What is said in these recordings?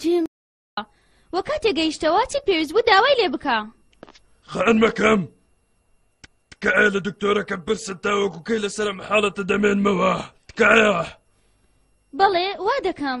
جیم وە کاتێ گەیشتەوە چی پێویست بوو داوای لێ بکە خان مەکەم تکایە لە دکتۆرەکە برسە تاوەکوکەی لەسرم حاڵەتە دەمێنمەوە تکایە بەڵێ وا دەکەم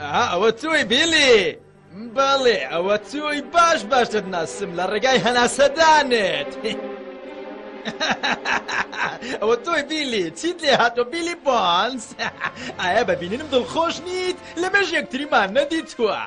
ئەها ئەوە تۆی بیلی بەڵێ ئەوە تۆی باش باش دەتناسم لە ڕێگای هەناسەدانت ئەوە تۆی بیلی چیت لێ هاتۆ بیلی بۆنس ئایا بەبینینم دڵخۆش نیت لە مێژ یەکتریمان نەدیتوە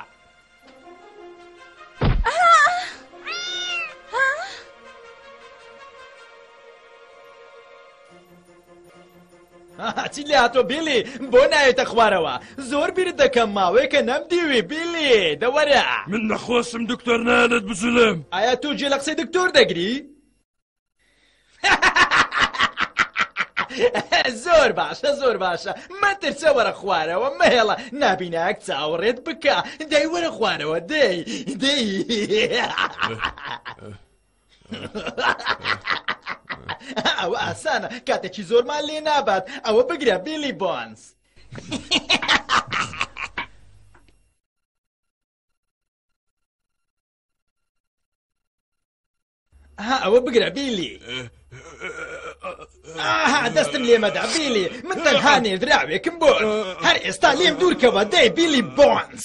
چی لێ هاتۆ بیلی بۆ نایێتە خوارەوە زۆر بیرت دەکەم ماوەیەکە نەم دیوی بیلی دەوەرە من نەخۆسم دکتۆر نالت بزلم ئایا تۆ جێ لە قسەی دکتۆر دەگری؟ زۆر باشە زۆر باشە مەترسە وەرە خوارەوە مەهێڵە نابیناک چاوەڕێت بکە دەی وەرە خوارەوە دەی دەی ئەوە ئاسانە کاتێکی زۆرمان لێ نابات ئەوە بگرە بیلی بۆنس. ها ئەوە بگرە بیلی دەستم لێمەدا بیلی من تەنها نێردراوێکم بۆ هەر ئێستا لێم دوورکەوە دەی بیلی بۆنس.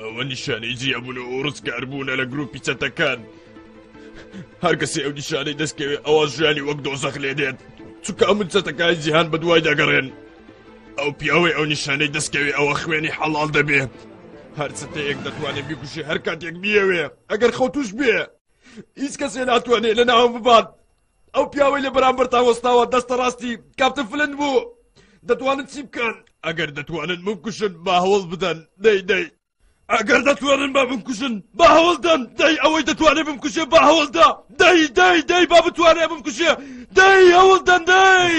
ئەوە نیشانەی جیابوون و ڕزگاربوونە لە گروپی چەتەکان هەرکەسی ئەو نیشانەی دەستکەوێت ئەوە ژیانی وەک دۆزەخ لێ دێت چونکە ئەم چەتەکانی جیهان بە دوای دەگەڕێن ئەو پیاوەی ئەو نیشانەی دەستکەوێت ئەوە خوێنی حەڵال دەبێت هەرچەتەیەک دەتوانێت بیکوشێ هەر کاتێک بیەوێ ئەگەر خەوتوش بێ هیچ کەسێ ناتوانێت لە ناوم ببات ئەو پیاوەی لە بەرامبەرتا وەستاوە دەستە ڕاستی کاپتن فلند بوو دەتوانن چی بکەن ئەگەر دەتوانن بکوشن با هەوڵ بدەن دەی دەی ئەگەر دەتوانن با بمکوژن با هەوڵدەن دەی ئەوەی دەتوانێت بمکوژێ با هەوڵدا دەی دەی دەی با بتوانێت بمکوژێ دەی هەوڵدەن دەی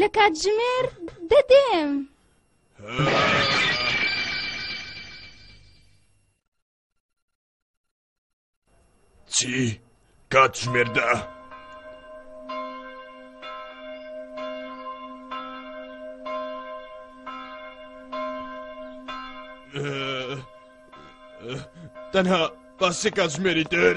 لە کاتژمێر دەدێم. چی؟ کات ژمێر دە؟ تەنها باسێکات ژمێری تر.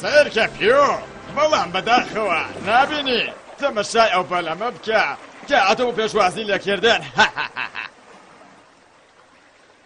سەرکە پیۆ بەڵام بەداخەوە نابینی تەمەشای ئەو بەلەمە بکە کە ئەتۆ پێشوازی لەکردن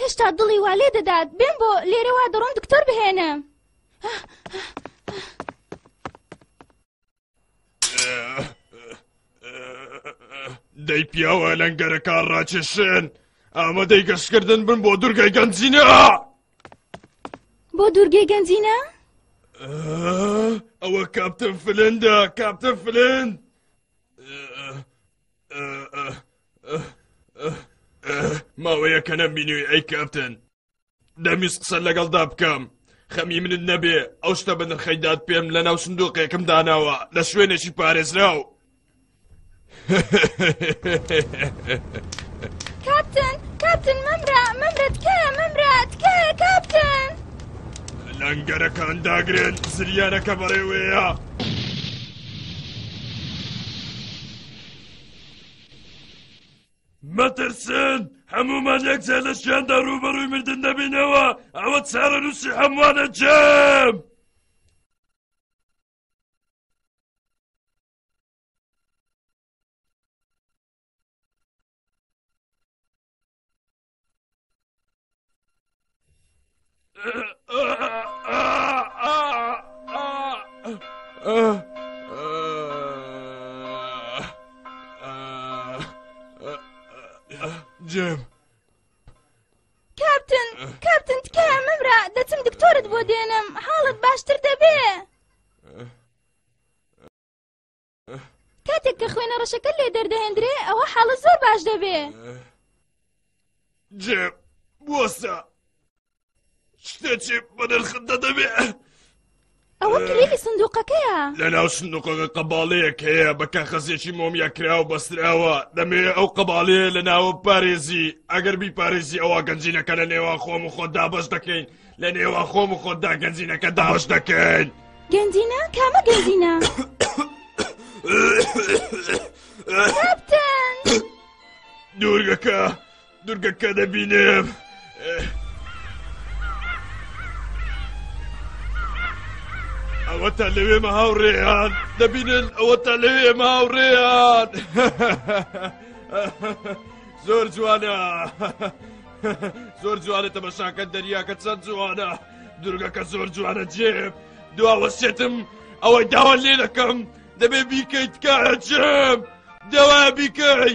هێشتا دڵی وا لێ دەدات بێم بۆ لێرە وا دەڕۆم دکتۆر بهێنە دەی پیاوە لەنگەرەکان ڕاکێشن ئامادەی گەشتکردن بن بۆ دوورگای گەنجینە بۆ دوورگەی گەنجینە ئەوە کاپتن فلندە کاپتن فلند ماوەیە کە نەمبینوی ئەی کاپتن دەمیست قسە لەگەڵدا بکەم خەمی منت نەبێ ئەو شتە بە نرخەیداد پێم لە ناو سندوقێکم داناوە لە شوێنێکی پارێزراو کاپتن کاپتن مەمرا مەمرە تکایە مەمرا تکایە کاپتن لەنگەرەکان داگرێن زریانەکە بەڕێوەیە مەترسن هەمومان یەکجار لە شیاندا ڕووبەڕووی مردن دەبینەوە ئەوە چارە نووسی هەمووانە جێم جێم کاپتن کاپتن تکایە مەمرا دەچم دکتۆرت بۆ دێنم حاڵت باشتر دەبێ کاتێک کە خوێنە ڕەشەکە لێ دەردەهێندرێ ئەوە حاڵە زۆر باش دەبێ جێ بۆسە شتێکی بەدەرخت دەدەبێ ئەوە کلیلی سندوقەکەیە لە ناو سندوقەکە قەباڵەیەک هەیە بە کاخەزێکی مۆمیا کراوە بەستراوە دەمێ ئەو قەباڵەیە لە ناوە پارێزی ئەگەر بی پارێزی ئەوە گەنجینەکە لە نێوان خۆم و خۆ دابش دەکەین لە نێوان خۆم و خۆتدا گەنجینەکە دابش دەکەین گەنجینە کامە گەنجینە دوورگەکە دوورگەکە دەبینێم. ئەوە تا لەوێ مە هاوڕێیان دەبینن ئەوە تا لەوێ مە هاوڕێیان زۆر جوانە زۆر جوانە تەمەشاکە دەریاکە چەند جوانە دورگەکە زۆر جوانە جێب دواوەسێتم ئەوەی داوا لێ دەکەم دەبێ بیکەیت تکایە جێب دەوا بیکەی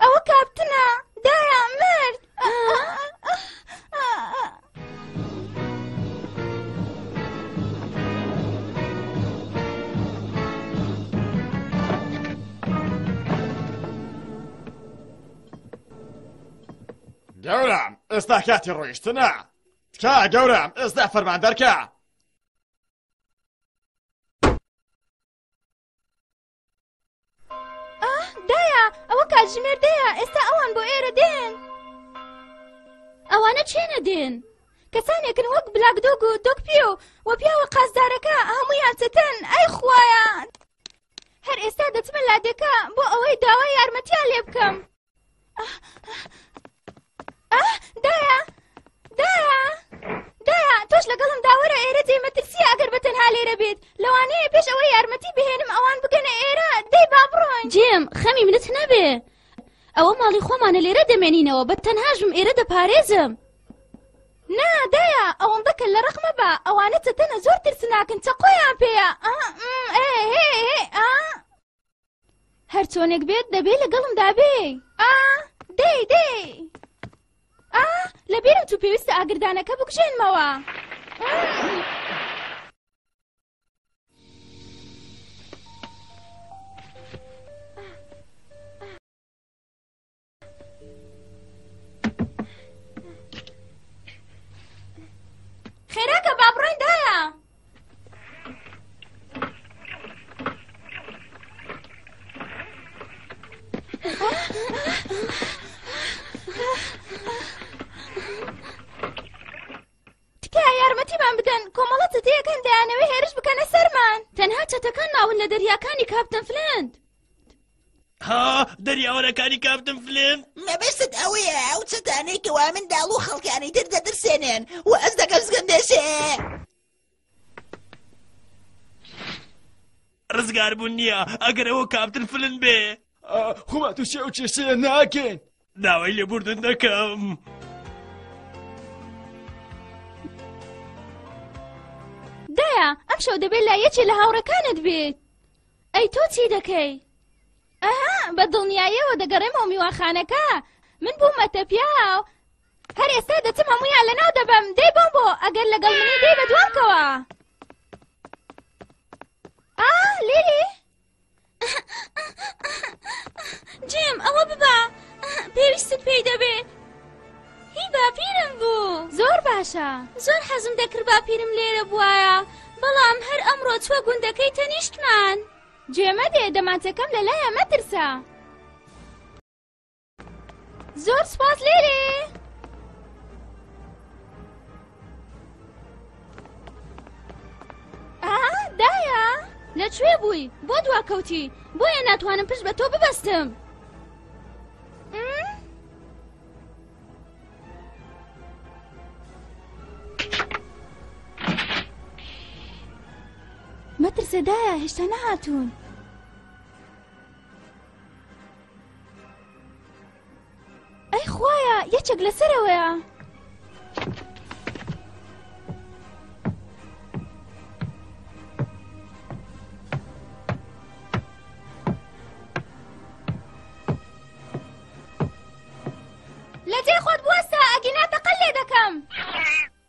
ئەوە کاپتنە دایا مرد گەورم ئێستا کاتی ڕۆیشتنە تکا گەورم ئێستا فەرمان دەرکە دایە ئەوە کاتژمێر دەیە ئێستا ئەوان بۆ ئێرە دێن ئەوانە چێنە دێن کەسانێکن وەک بلاکدۆگ و دۆکپی و وە پیاوە قازدارەکە هەموویان چەتەن ئەی خویان هەر ئێستا دەچمە لادێکە بۆ ئەوەی داوای یارمەتیان لێ بکەم دایە دایە دایە تۆش لەگەڵم داوەرە ئێرە جێ مەترسیە ئەگەر بە تەنها لێرە بێت لەوانەیە پێش ئەوە یارمەتی بهێنم ئەوان بگەنە ئێرە دەی با بڕۆن جێم خەمی منت نەبێ ئەوە ماڵی خۆمانە لێرە دەمێنینەوە بە تەنهاژم ئێرە دەپارێزم نا دایە ئەوم بکە لە ڕەخمە بە ئەوانە چەتەنە زۆر ترسناکن چە قۆیان پێەیە ئا ئێ هێ هێ ئا هەر چۆنێک بێت دەبێ لەگەڵم دابێ ئا دێ دێ ئا لەبێرم تو پێویستە ئاگردانەکە بکشێنمەوە. خێراکە با بڕۆین دایە تکایە یارمەتیمان بدەن کۆمەڵە تەتەیەکان دەیانەوەی هێرش بکەنە سەرمان تەنها چەتەکان ماون لە دەریاکانی کاپتن فلند ها دەریاوەرەکانی کاپتن فلین مەبەستت ئەوەیە ئەو چەتانەی کەوا من داڵ و خەڵکانی تر دەترسێنێن و ئەس دەکەم زگەندێشێ ڕزگاربوون نییە ئەگەرەوە کاپتن فلن بێ خۆمات و شێ و کێشەیە ناکەین داوای لێبوردن دەکەم. دایە ئەم شەو دەبێت لە یەکێ لە هاوڕەکانت بێت ئەی تۆ چی دەکەی؟ ئەها بە دڵنیایەوە دەگەڕێمەوە میواخانەکە من بوومەتە پیاو هەر ئێستا دەچم هەمویان لەناو دەبم دەی بۆم بۆ ئەگەر لەگەڵ منی دەی بەدوامکەوە ئا لێ جێم ئەوە ببە پێویستت پێی دەبێ هی باپیرم بوو زۆر باشە زۆر حەزم دەکرد باپیرم لێرە بواە بەڵام هەر ئەمڕۆ چوە گوندەکەی تەنیشتمان جێمە دێ دەمانچەکەم لەلایە مەترسە زۆر سپاس لێرێ دایە لە کوێ بووی بۆ دواکەوتی بۆیە ناتوانم پشت بە تۆ ببەستم مەترسێدایە هێشتا نەهاتوون. ئەی خوایە یەکێک لەسەرەوەیە لە جێ خۆت بوەستە ئەگینا تەقل لێ دەکەم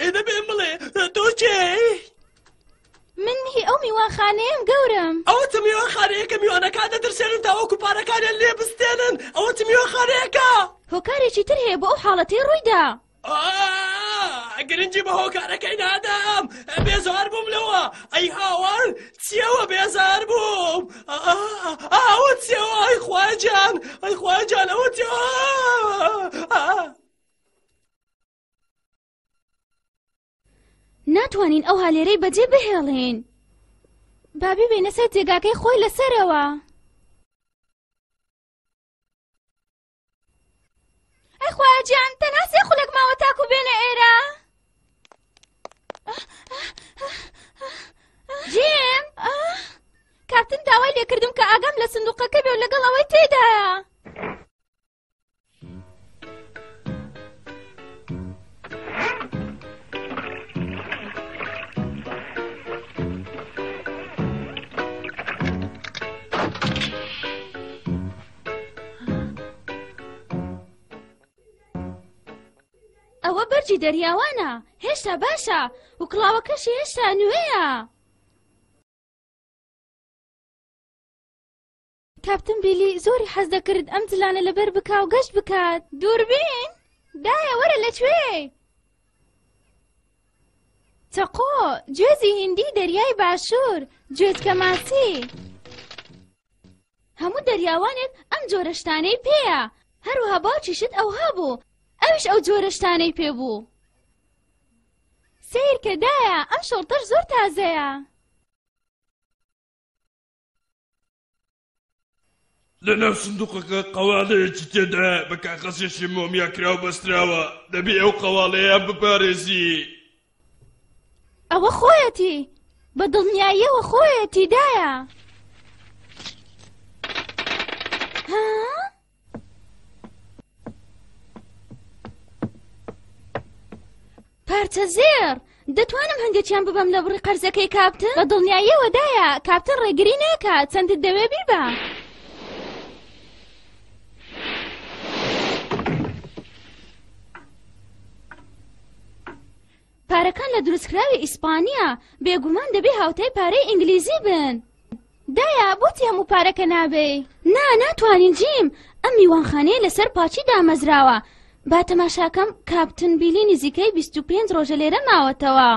ئێ دە بێم بڵێ تۆ کێی؟ من هی ئەو میوانخانەیەم گەورەم ئەوە چ میوانخانەیە کە میوانەکان دەدرسێنن تاوەکو پارەکانیان لێ بستێنن ئەوە چ میوانخانەیەکە هۆکارێکی تر هەیە بۆ ئەو حاڵەتەی ڕوویدا ئا، گرنگی بە هۆکارەکەی نادام بێزار بووم لەوە ئەی هاوار چیەوە بێزار بووم ئا، ئا، ئا، ئەوە چیەوە ئەی خواجان ئەی خواجان ئەوە چیەوە ناتوانین ئەو هالێرەی بەجێ بهێڵین بابی بێنە سەر جێگاکەی خۆی لەسەرەوە ئەخواجان تەنها سێ خولەک ماوە تاکو بێنە ئێرە جێم کاپتن داوای لێکردم کە ئاگام لە سندوقەکە بێ و لەگەڵ ئەوەی تێدایە ئەوە بەرجی دەریاوانە هێشتا باشە و کڵاوەکەشی هێشتا نوێیە. کاپتن بیلی زۆری حەز دەکرد ئەم جلانە لەبەر بکا و گەشت بکات دووربین دایە وەرە لە کوێ چەقۆ جوێزی هندی دەریای باشوور جوێزکە ماسی هەموو دەریاوانێک ئەم جۆرەشتانەی پێیە هەروها باوکیشت ئەوها بوو ئەوش ئەو جۆرەشتانەی پێ بوو سیرکە دایە ئەم شڵتەش زۆر تازەیە لە ناو سندوقەکە قەوالەیەکی تێدا بە کاغەزێکی مۆمیا کراو بەستراوە دەبێ ئەو قەواڵەیە بپارێزی ئەوە خۆیەتی بە دڵنیاییەوە خۆیەتی دایە پارچە زێر دەتوانم هەندێکیان ببەم لە بڕی قەرزەکەی کاپتن بە دڵنیاییەوەدایە کاپتن ڕێگری ناکات چەندت دەوێ بیبە. پارەکان لە دروستکراوی ئیسپانیا بێگومان دەبێ هاوتای پارەی ئینگلیزی بن. دایە بۆتی هەموو پارەکە نابێی نا ناتوانین جیم ئەم میوانخانەیە لەسەر پاچی دامەزراوە با تەماشاکەم کاپتن بیلی نزیکەی 25 ڕۆژە لێرە ماوەتەوە.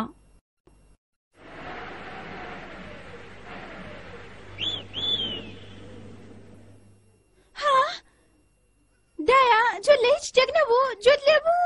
ها دایە جۆ لە هیچ شتێک نەبوو جۆت لێ بوو؟